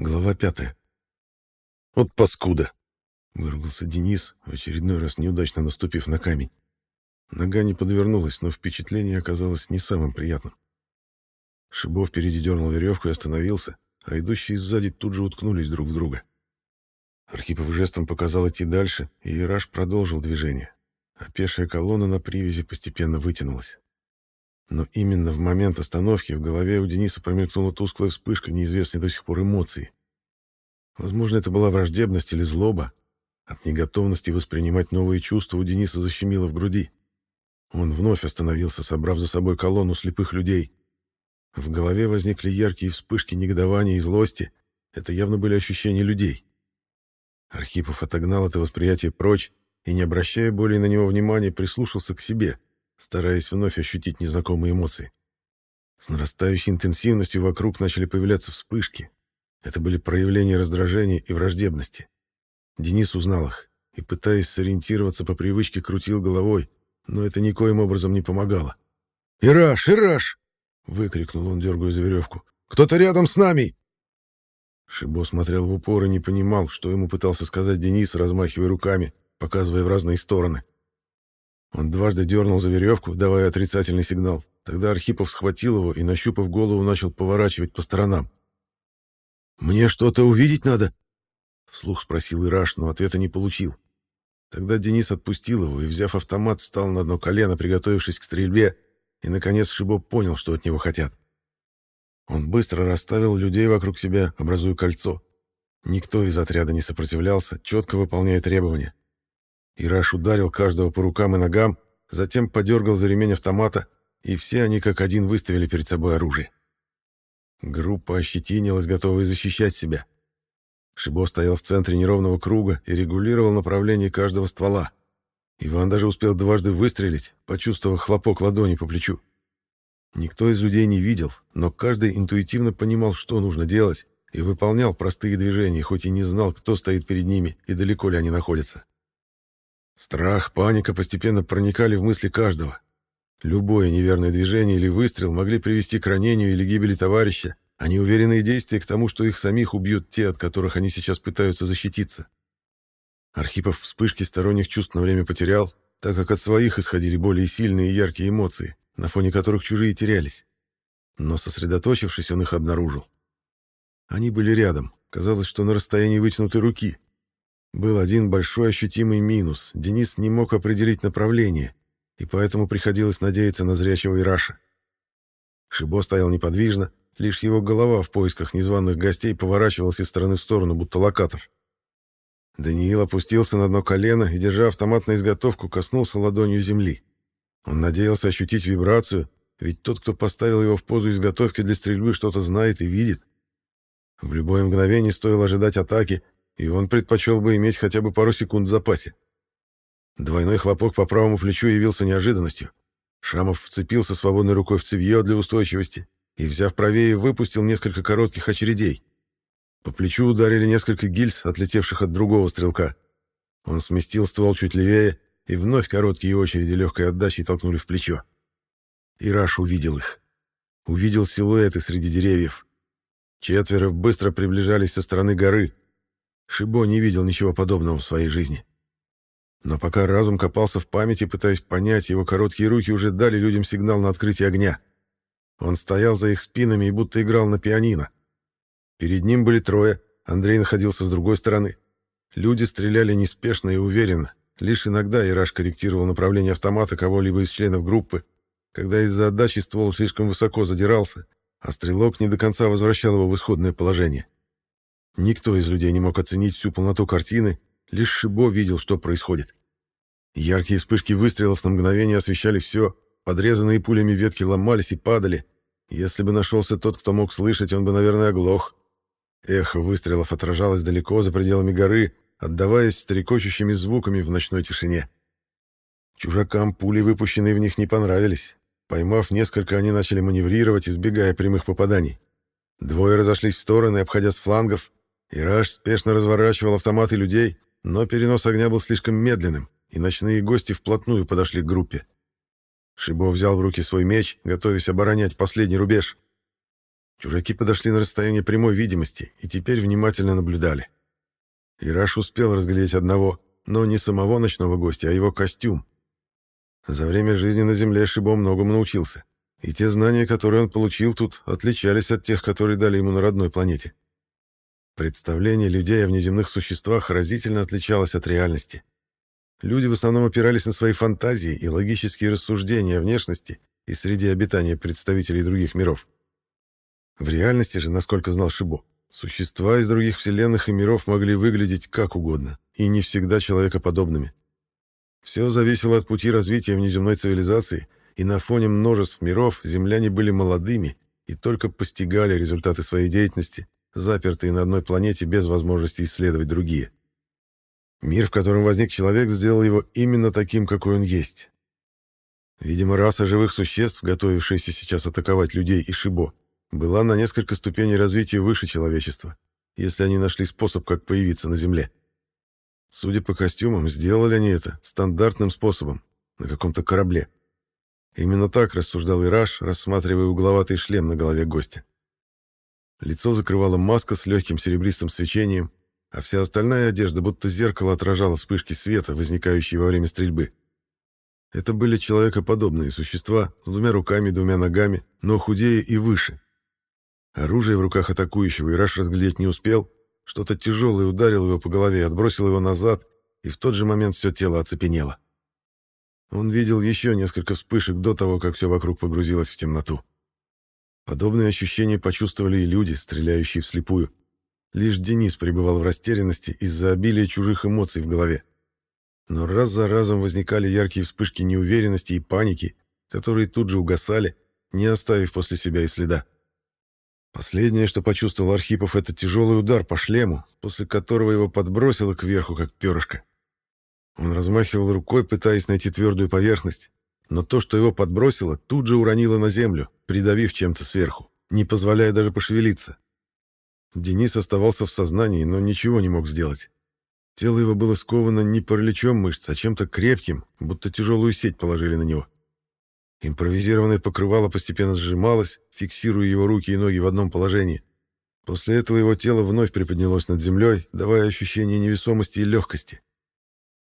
Глава пятая. «Вот паскуда!» — выругался Денис, в очередной раз неудачно наступив на камень. Нога не подвернулась, но впечатление оказалось не самым приятным. Шибов впереди дернул веревку и остановился, а идущие сзади тут же уткнулись друг в друга. Архипов жестом показал идти дальше, и Ираш продолжил движение, а пешая колонна на привязи постепенно вытянулась. Но именно в момент остановки в голове у Дениса промелькнула тусклая вспышка неизвестной до сих пор эмоции. Возможно, это была враждебность или злоба. От неготовности воспринимать новые чувства у Дениса защемило в груди. Он вновь остановился, собрав за собой колонну слепых людей. В голове возникли яркие вспышки негодования и злости. Это явно были ощущения людей. Архипов отогнал это восприятие прочь и, не обращая более на него внимания, прислушался к себе — стараясь вновь ощутить незнакомые эмоции. С нарастающей интенсивностью вокруг начали появляться вспышки. Это были проявления раздражения и враждебности. Денис узнал их и, пытаясь сориентироваться по привычке, крутил головой, но это никоим образом не помогало. «Ираш! Ираш!» — выкрикнул он, дергая за веревку. «Кто-то рядом с нами!» Шибо смотрел в упор и не понимал, что ему пытался сказать Денис, размахивая руками, показывая в разные стороны. Он дважды дернул за веревку, давая отрицательный сигнал. Тогда Архипов схватил его и, нащупав голову, начал поворачивать по сторонам. «Мне что-то увидеть надо?» Вслух спросил Ираш, но ответа не получил. Тогда Денис отпустил его и, взяв автомат, встал на одно колено, приготовившись к стрельбе, и, наконец, Шибо понял, что от него хотят. Он быстро расставил людей вокруг себя, образуя кольцо. Никто из отряда не сопротивлялся, четко выполняя требования. Ираш ударил каждого по рукам и ногам, затем подергал за ремень автомата, и все они как один выставили перед собой оружие. Группа ощетинилась, готовая защищать себя. Шибо стоял в центре неровного круга и регулировал направление каждого ствола. Иван даже успел дважды выстрелить, почувствовав хлопок ладони по плечу. Никто из людей не видел, но каждый интуитивно понимал, что нужно делать, и выполнял простые движения, хоть и не знал, кто стоит перед ними и далеко ли они находятся. Страх, паника постепенно проникали в мысли каждого. Любое неверное движение или выстрел могли привести к ранению или гибели товарища, а неуверенные действия к тому, что их самих убьют те, от которых они сейчас пытаются защититься. Архипов вспышки сторонних чувств на время потерял, так как от своих исходили более сильные и яркие эмоции, на фоне которых чужие терялись. Но сосредоточившись, он их обнаружил. Они были рядом, казалось, что на расстоянии вытянутой руки — был один большой ощутимый минус. Денис не мог определить направление, и поэтому приходилось надеяться на зрячего Ираша. Шибо стоял неподвижно, лишь его голова в поисках незваных гостей поворачивалась из стороны в сторону, будто локатор. Даниил опустился на одно колено и, держа автомат на изготовку, коснулся ладонью земли. Он надеялся ощутить вибрацию, ведь тот, кто поставил его в позу изготовки для стрельбы, что-то знает и видит. В любое мгновение стоило ожидать атаки, и он предпочел бы иметь хотя бы пару секунд в запасе. Двойной хлопок по правому плечу явился неожиданностью. Шамов вцепился свободной рукой в цевье для устойчивости и, взяв правее, выпустил несколько коротких очередей. По плечу ударили несколько гильз, отлетевших от другого стрелка. Он сместил ствол чуть левее, и вновь короткие очереди легкой отдачей толкнули в плечо. Ираш увидел их. Увидел силуэты среди деревьев. Четверо быстро приближались со стороны горы, Шибо не видел ничего подобного в своей жизни. Но пока разум копался в памяти, пытаясь понять, его короткие руки уже дали людям сигнал на открытие огня. Он стоял за их спинами и будто играл на пианино. Перед ним были трое, Андрей находился с другой стороны. Люди стреляли неспешно и уверенно. Лишь иногда Ираш корректировал направление автомата кого-либо из членов группы, когда из-за отдачи ствол слишком высоко задирался, а стрелок не до конца возвращал его в исходное положение. Никто из людей не мог оценить всю полноту картины, лишь Шибо видел, что происходит. Яркие вспышки выстрелов на мгновение освещали все, подрезанные пулями ветки ломались и падали. Если бы нашелся тот, кто мог слышать, он бы, наверное, оглох. Эхо выстрелов отражалось далеко за пределами горы, отдаваясь стрекочущими звуками в ночной тишине. Чужакам пули, выпущенные в них, не понравились. Поймав несколько, они начали маневрировать, избегая прямых попаданий. Двое разошлись в стороны, обходя с флангов, Ираш спешно разворачивал автоматы людей, но перенос огня был слишком медленным, и ночные гости вплотную подошли к группе. Шибо взял в руки свой меч, готовясь оборонять последний рубеж. Чужаки подошли на расстояние прямой видимости и теперь внимательно наблюдали. Ираш успел разглядеть одного, но не самого ночного гостя, а его костюм. За время жизни на Земле Шибо многому научился, и те знания, которые он получил тут, отличались от тех, которые дали ему на родной планете. Представление людей о внеземных существах разительно отличалось от реальности. Люди в основном опирались на свои фантазии и логические рассуждения о внешности и среде обитания представителей других миров. В реальности же, насколько знал Шибо, существа из других вселенных и миров могли выглядеть как угодно, и не всегда человекоподобными. Все зависело от пути развития внеземной цивилизации, и на фоне множеств миров земляне были молодыми и только постигали результаты своей деятельности, запертые на одной планете без возможности исследовать другие. Мир, в котором возник человек, сделал его именно таким, какой он есть. Видимо, раса живых существ, готовившаяся сейчас атаковать людей и Шибо, была на несколько ступеней развития выше человечества, если они нашли способ, как появиться на Земле. Судя по костюмам, сделали они это стандартным способом, на каком-то корабле. Именно так рассуждал Ираш, рассматривая угловатый шлем на голове гостя. Лицо закрывала маска с легким серебристым свечением, а вся остальная одежда будто зеркало отражала вспышки света, возникающие во время стрельбы. Это были человекоподобные существа с двумя руками и двумя ногами, но худее и выше. Оружие в руках атакующего Ираш разглядеть не успел, что-то тяжелое ударило его по голове, отбросило его назад, и в тот же момент все тело оцепенело. Он видел еще несколько вспышек до того, как все вокруг погрузилось в темноту. Подобные ощущения почувствовали и люди, стреляющие вслепую. Лишь Денис пребывал в растерянности из-за обилия чужих эмоций в голове. Но раз за разом возникали яркие вспышки неуверенности и паники, которые тут же угасали, не оставив после себя и следа. Последнее, что почувствовал Архипов, это тяжелый удар по шлему, после которого его подбросило кверху, как перышко. Он размахивал рукой, пытаясь найти твердую поверхность, но то, что его подбросило, тут же уронило на землю, придавив чем-то сверху, не позволяя даже пошевелиться. Денис оставался в сознании, но ничего не мог сделать. Тело его было сковано не параличом мышц, а чем-то крепким, будто тяжелую сеть положили на него. Импровизированное покрывало постепенно сжималось, фиксируя его руки и ноги в одном положении. После этого его тело вновь приподнялось над землей, давая ощущение невесомости и легкости.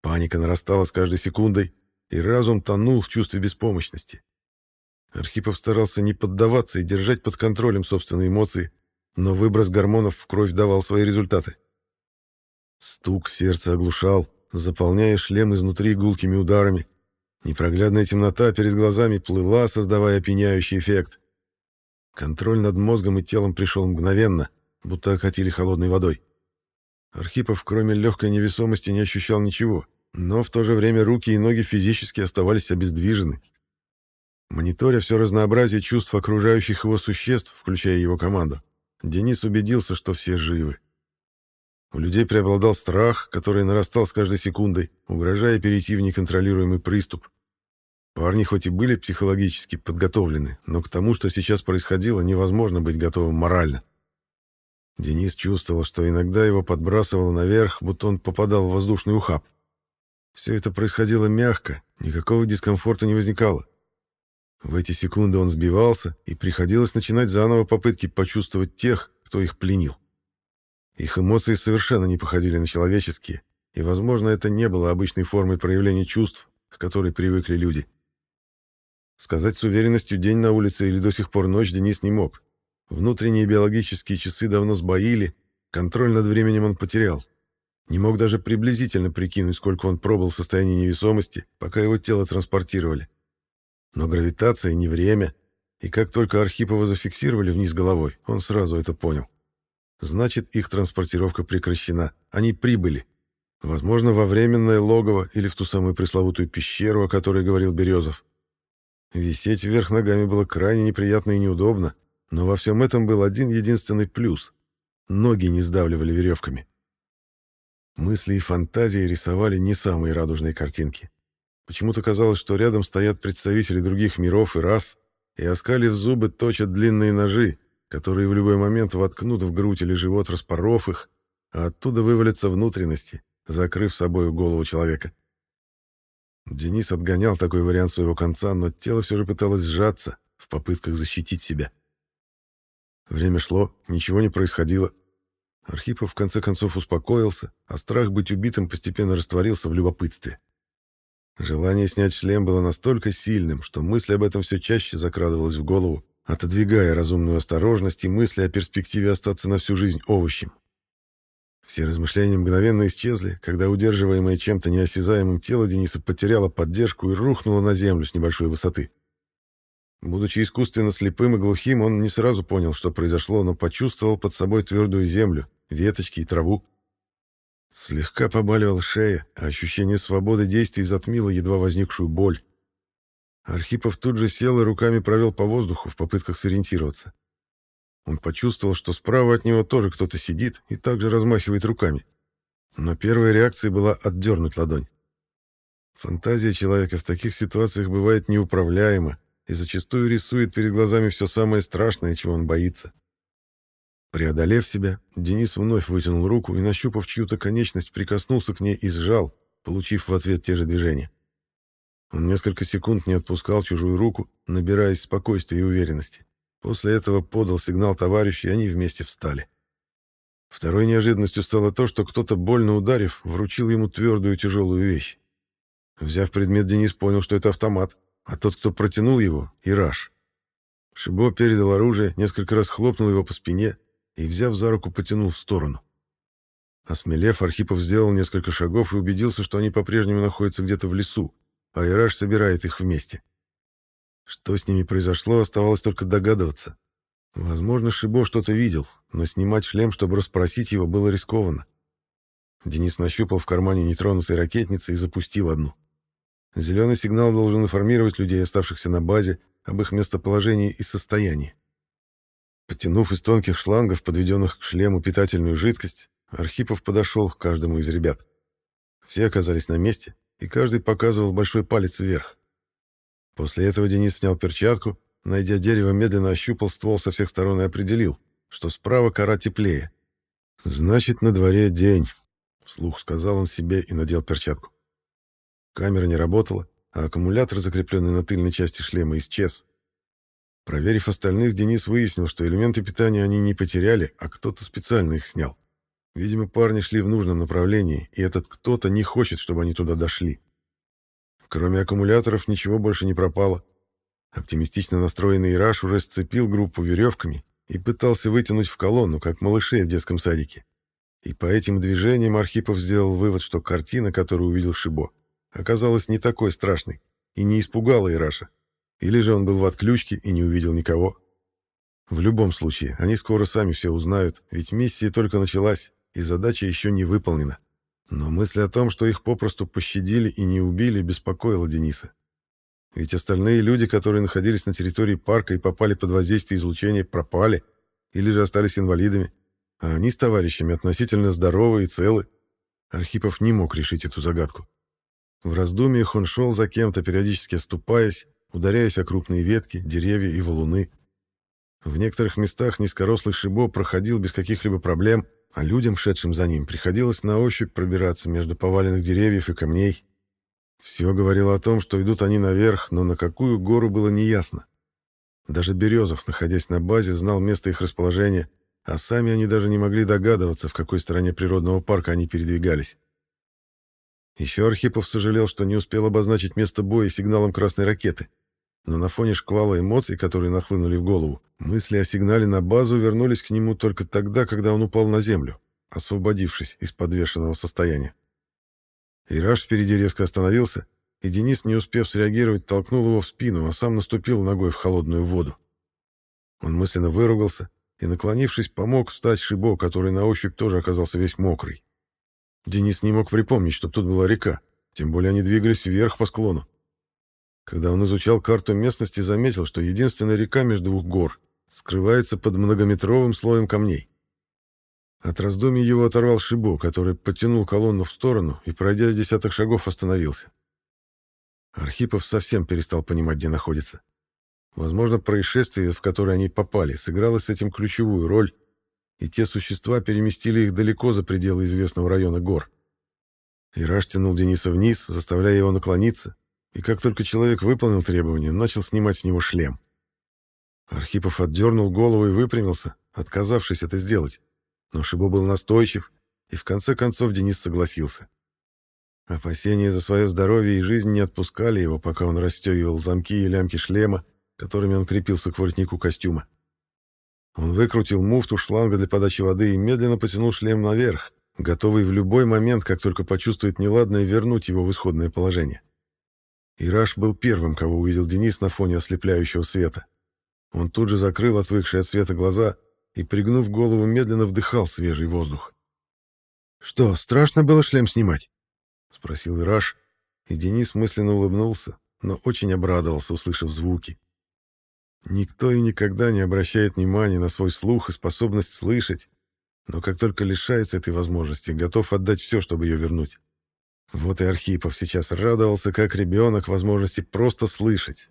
Паника нарастала с каждой секундой, и разум тонул в чувстве беспомощности. Архипов старался не поддаваться и держать под контролем собственные эмоции, но выброс гормонов в кровь давал свои результаты. Стук сердца оглушал, заполняя шлем изнутри гулкими ударами. Непроглядная темнота перед глазами плыла, создавая опьяняющий эффект. Контроль над мозгом и телом пришел мгновенно, будто окатили холодной водой. Архипов, кроме легкой невесомости, не ощущал ничего, но в то же время руки и ноги физически оставались обездвижены. Мониторя все разнообразие чувств окружающих его существ, включая его команду, Денис убедился, что все живы. У людей преобладал страх, который нарастал с каждой секундой, угрожая перейти в неконтролируемый приступ. Парни хоть и были психологически подготовлены, но к тому, что сейчас происходило, невозможно быть готовым морально. Денис чувствовал, что иногда его подбрасывало наверх, будто он попадал в воздушный ухаб. Все это происходило мягко, никакого дискомфорта не возникало. В эти секунды он сбивался, и приходилось начинать заново попытки почувствовать тех, кто их пленил. Их эмоции совершенно не походили на человеческие, и, возможно, это не было обычной формой проявления чувств, к которой привыкли люди. Сказать с уверенностью день на улице или до сих пор ночь Денис не мог. Внутренние биологические часы давно сбоили, контроль над временем он потерял. Не мог даже приблизительно прикинуть, сколько он пробыл в состоянии невесомости, пока его тело транспортировали. Но гравитация не время, и как только Архипова зафиксировали вниз головой, он сразу это понял. Значит, их транспортировка прекращена. Они прибыли. Возможно, во временное логово или в ту самую пресловутую пещеру, о которой говорил Березов. Висеть вверх ногами было крайне неприятно и неудобно, но во всем этом был один единственный плюс. Ноги не сдавливали веревками. Мысли и фантазии рисовали не самые радужные картинки. Почему-то казалось, что рядом стоят представители других миров и рас, и, оскалив зубы, точат длинные ножи, которые в любой момент воткнут в грудь или живот, распоров их, а оттуда вывалятся внутренности, закрыв собою голову человека. Денис отгонял такой вариант своего конца, но тело все же пыталось сжаться в попытках защитить себя. Время шло, ничего не происходило. Архипов в конце концов успокоился, а страх быть убитым постепенно растворился в любопытстве. Желание снять шлем было настолько сильным, что мысль об этом все чаще закрадывалась в голову, отодвигая разумную осторожность и мысли о перспективе остаться на всю жизнь овощем. Все размышления мгновенно исчезли, когда удерживаемое чем-то неосязаемым тело Дениса потеряло поддержку и рухнуло на землю с небольшой высоты. Будучи искусственно слепым и глухим, он не сразу понял, что произошло, но почувствовал под собой твердую землю, веточки и траву. Слегка побаливала шея, а ощущение свободы действий затмило едва возникшую боль. Архипов тут же сел и руками провел по воздуху в попытках сориентироваться. Он почувствовал, что справа от него тоже кто-то сидит и также размахивает руками. Но первая реакция была отдернуть ладонь. Фантазия человека в таких ситуациях бывает неуправляема и зачастую рисует перед глазами все самое страшное, чего он боится. Преодолев себя, Денис вновь вытянул руку и, нащупав чью-то конечность, прикоснулся к ней и сжал, получив в ответ те же движения. Он несколько секунд не отпускал чужую руку, набираясь спокойствия и уверенности. После этого подал сигнал товарищу, и они вместе встали. Второй неожиданностью стало то, что кто-то, больно ударив, вручил ему твердую тяжелую вещь. Взяв предмет, Денис понял, что это автомат, а тот, кто протянул его — Ираш. Шибо передал оружие, несколько раз хлопнул его по спине и, взяв за руку, потянул в сторону. Осмелев, Архипов сделал несколько шагов и убедился, что они по-прежнему находятся где-то в лесу, а Ираш собирает их вместе. Что с ними произошло, оставалось только догадываться. Возможно, Шибо что-то видел, но снимать шлем, чтобы расспросить его, было рискованно. Денис нащупал в кармане нетронутой ракетницы и запустил одну. Зеленый сигнал должен информировать людей, оставшихся на базе, об их местоположении и состоянии. Потянув из тонких шлангов, подведенных к шлему, питательную жидкость, Архипов подошел к каждому из ребят. Все оказались на месте, и каждый показывал большой палец вверх. После этого Денис снял перчатку, найдя дерево, медленно ощупал ствол со всех сторон и определил, что справа кора теплее. «Значит, на дворе день», — вслух сказал он себе и надел перчатку. Камера не работала, а аккумулятор, закрепленный на тыльной части шлема, исчез. Проверив остальных, Денис выяснил, что элементы питания они не потеряли, а кто-то специально их снял. Видимо, парни шли в нужном направлении, и этот кто-то не хочет, чтобы они туда дошли. Кроме аккумуляторов ничего больше не пропало. Оптимистично настроенный Ираш уже сцепил группу веревками и пытался вытянуть в колонну, как малышей в детском садике. И по этим движениям Архипов сделал вывод, что картина, которую увидел Шибо, оказалась не такой страшной и не испугала Ираша. Или же он был в отключке и не увидел никого. В любом случае, они скоро сами все узнают, ведь миссия только началась, и задача еще не выполнена. Но мысль о том, что их попросту пощадили и не убили, беспокоила Дениса. Ведь остальные люди, которые находились на территории парка и попали под воздействие излучения, пропали или же остались инвалидами, а они с товарищами относительно здоровы и целы. Архипов не мог решить эту загадку. В раздумьях он шел за кем-то, периодически оступаясь, ударяясь о крупные ветки, деревья и валуны. В некоторых местах низкорослый шибо проходил без каких-либо проблем — а людям, шедшим за ним, приходилось на ощупь пробираться между поваленных деревьев и камней. Все говорило о том, что идут они наверх, но на какую гору было неясно. Даже Березов, находясь на базе, знал место их расположения, а сами они даже не могли догадываться, в какой стороне природного парка они передвигались. Еще Архипов сожалел, что не успел обозначить место боя сигналом красной ракеты но на фоне шквала эмоций, которые нахлынули в голову, мысли о сигнале на базу вернулись к нему только тогда, когда он упал на землю, освободившись из подвешенного состояния. Ираш впереди резко остановился, и Денис, не успев среагировать, толкнул его в спину, а сам наступил ногой в холодную воду. Он мысленно выругался и, наклонившись, помог встать Шибо, который на ощупь тоже оказался весь мокрый. Денис не мог припомнить, что тут была река, тем более они двигались вверх по склону. Когда он изучал карту местности, заметил, что единственная река между двух гор скрывается под многометровым слоем камней. От раздумий его оторвал Шибо, который потянул колонну в сторону и, пройдя десяток шагов, остановился. Архипов совсем перестал понимать, где находится. Возможно, происшествие, в которое они попали, сыграло с этим ключевую роль, и те существа переместили их далеко за пределы известного района гор. Ираш тянул Дениса вниз, заставляя его наклониться, и как только человек выполнил требования, начал снимать с него шлем. Архипов отдернул голову и выпрямился, отказавшись это сделать. Но Шибо был настойчив, и в конце концов Денис согласился. Опасения за свое здоровье и жизнь не отпускали его, пока он расстегивал замки и лямки шлема, которыми он крепился к воротнику костюма. Он выкрутил муфту шланга для подачи воды и медленно потянул шлем наверх, готовый в любой момент, как только почувствует неладное, вернуть его в исходное положение. Ираш был первым, кого увидел Денис на фоне ослепляющего света. Он тут же закрыл отвыкшие от света глаза и, пригнув голову, медленно вдыхал свежий воздух. «Что, страшно было шлем снимать?» — спросил Ираш, и Денис мысленно улыбнулся, но очень обрадовался, услышав звуки. Никто и никогда не обращает внимания на свой слух и способность слышать, но как только лишается этой возможности, готов отдать все, чтобы ее вернуть. Вот и Архипов сейчас радовался, как ребенок, возможности просто слышать.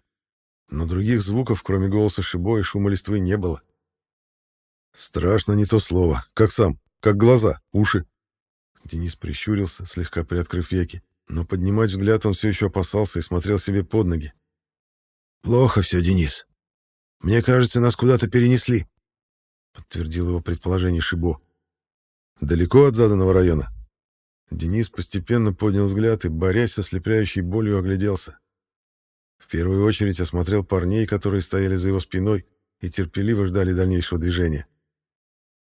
Но других звуков, кроме голоса Шибо и шума листвы, не было. Страшно не то слово. Как сам, как глаза, уши. Денис прищурился, слегка приоткрыв веки, но поднимать взгляд он все еще опасался и смотрел себе под ноги. «Плохо все, Денис. Мне кажется, нас куда-то перенесли», — подтвердил его предположение Шибо. «Далеко от заданного района?» Денис постепенно поднял взгляд и, борясь со слепляющей болью, огляделся. В первую очередь осмотрел парней, которые стояли за его спиной и терпеливо ждали дальнейшего движения.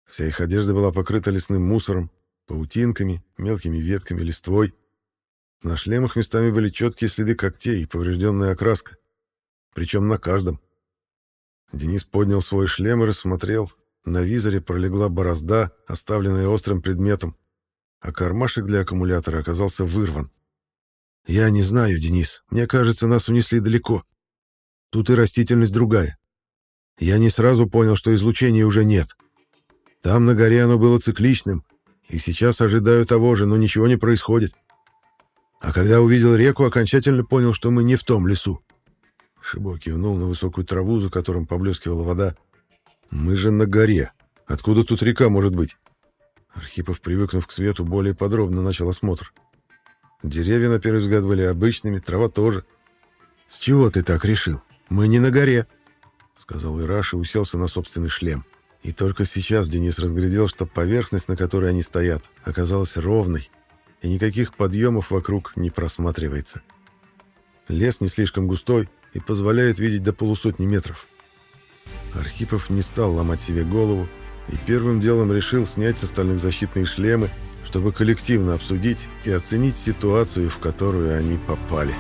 Вся их одежда была покрыта лесным мусором, паутинками, мелкими ветками, листвой. На шлемах местами были четкие следы когтей и поврежденная окраска. Причем на каждом. Денис поднял свой шлем и рассмотрел. На визоре пролегла борозда, оставленная острым предметом, а кармашек для аккумулятора оказался вырван. «Я не знаю, Денис. Мне кажется, нас унесли далеко. Тут и растительность другая. Я не сразу понял, что излучения уже нет. Там на горе оно было цикличным, и сейчас ожидаю того же, но ничего не происходит. А когда увидел реку, окончательно понял, что мы не в том лесу. Шибо кивнул на высокую траву, за которым поблескивала вода. «Мы же на горе. Откуда тут река может быть?» Архипов, привыкнув к свету, более подробно начал осмотр. Деревья, на первый взгляд, были обычными, трава тоже. «С чего ты так решил? Мы не на горе», — сказал Ираш и уселся на собственный шлем. И только сейчас Денис разглядел, что поверхность, на которой они стоят, оказалась ровной, и никаких подъемов вокруг не просматривается. Лес не слишком густой и позволяет видеть до полусотни метров. Архипов не стал ломать себе голову и первым делом решил снять с остальных защитные шлемы, чтобы коллективно обсудить и оценить ситуацию, в которую они попали.